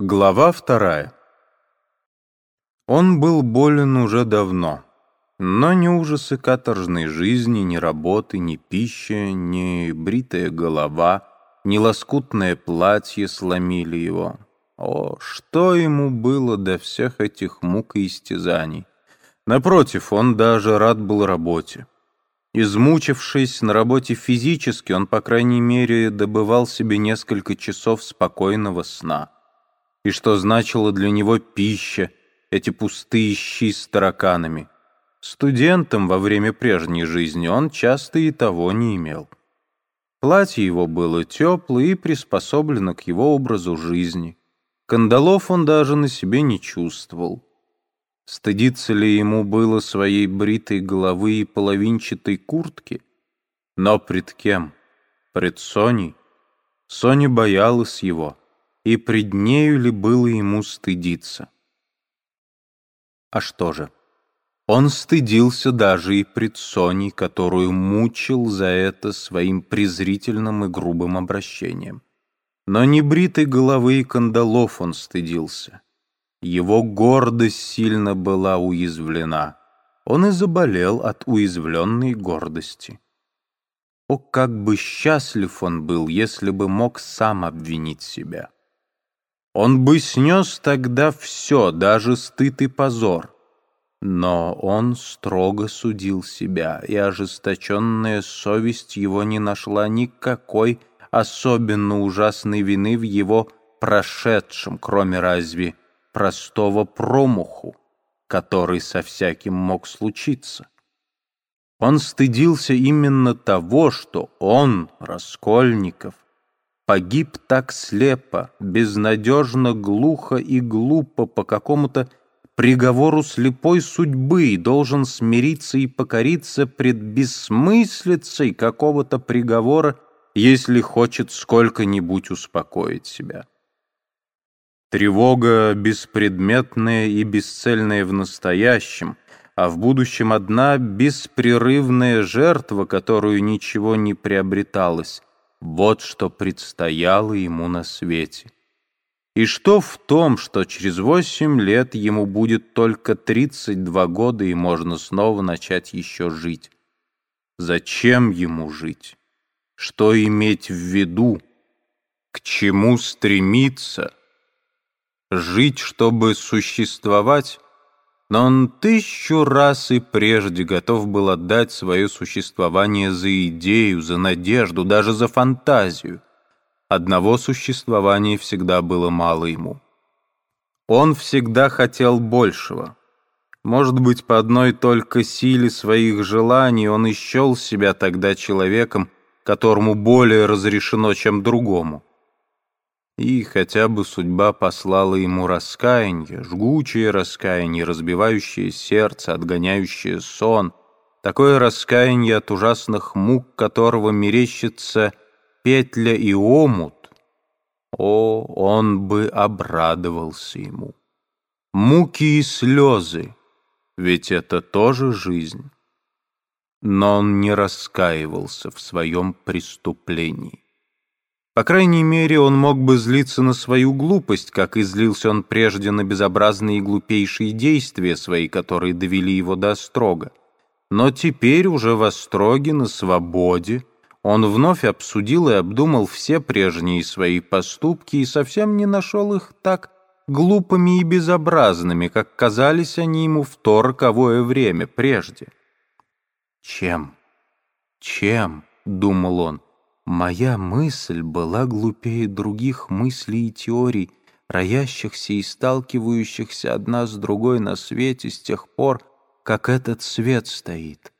Глава вторая. Он был болен уже давно, но ни ужасы каторжной жизни, ни работы, ни пища, ни бритая голова, ни лоскутное платье сломили его. О, что ему было до всех этих мук и истязаний! Напротив, он даже рад был работе. Измучившись на работе физически, он, по крайней мере, добывал себе несколько часов спокойного сна — и что значила для него пища, эти пустые щи с тараканами. Студентом во время прежней жизни он часто и того не имел. Платье его было теплое и приспособлено к его образу жизни. Кандалов он даже на себе не чувствовал. Стыдиться ли ему было своей бритой головы и половинчатой куртки? Но пред кем? Пред Соней? Соня боялась его и пред нею ли было ему стыдиться? А что же? Он стыдился даже и пред Соней, которую мучил за это своим презрительным и грубым обращением. Но не бритой головы и кандалов он стыдился. Его гордость сильно была уязвлена. Он и заболел от уязвленной гордости. О, как бы счастлив он был, если бы мог сам обвинить себя. Он бы снес тогда все, даже стыд и позор. Но он строго судил себя, и ожесточенная совесть его не нашла никакой особенно ужасной вины в его прошедшем, кроме разве простого промаху, который со всяким мог случиться. Он стыдился именно того, что он, Раскольников, погиб так слепо, безнадежно, глухо и глупо по какому-то приговору слепой судьбы и должен смириться и покориться пред бессмыслицей какого-то приговора, если хочет сколько-нибудь успокоить себя. Тревога беспредметная и бесцельная в настоящем, а в будущем одна беспрерывная жертва, которую ничего не приобреталось, вот что предстояло ему на свете. И что в том, что через восемь лет ему будет только тридцать два года и можно снова начать еще жить? Зачем ему жить? Что иметь в виду? К чему стремиться? Жить, чтобы существовать? Но он тысячу раз и прежде готов был отдать свое существование за идею, за надежду, даже за фантазию. Одного существования всегда было мало ему. Он всегда хотел большего. Может быть, по одной только силе своих желаний он исчел себя тогда человеком, которому более разрешено, чем другому. И хотя бы судьба послала ему раскаяние, жгучее раскаяние, разбивающее сердце, отгоняющее сон, такое раскаяние от ужасных мук, которого мерещится петля и омут, о, он бы обрадовался ему. Муки и слезы, ведь это тоже жизнь. Но он не раскаивался в своем преступлении. По крайней мере, он мог бы злиться на свою глупость, как и злился он прежде на безобразные и глупейшие действия свои, которые довели его до строга. Но теперь уже в остроге, на свободе, он вновь обсудил и обдумал все прежние свои поступки и совсем не нашел их так глупыми и безобразными, как казались они ему в то роковое время прежде. «Чем? Чем?» — думал он. Моя мысль была глупее других мыслей и теорий, роящихся и сталкивающихся одна с другой на свете с тех пор, как этот свет стоит.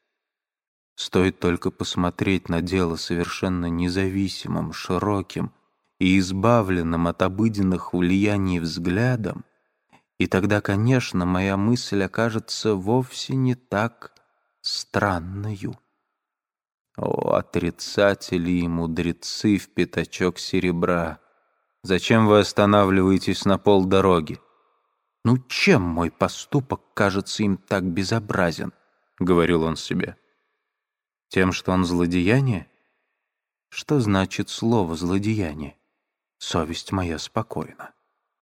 Стоит только посмотреть на дело совершенно независимым, широким и избавленным от обыденных влияний взглядом, и тогда, конечно, моя мысль окажется вовсе не так странною. О, отрицатели и мудрецы в пятачок серебра! Зачем вы останавливаетесь на полдороги? Ну чем мой поступок кажется им так безобразен? Говорил он себе. Тем, что он злодеяние? Что значит слово «злодеяние»? Совесть моя спокойна.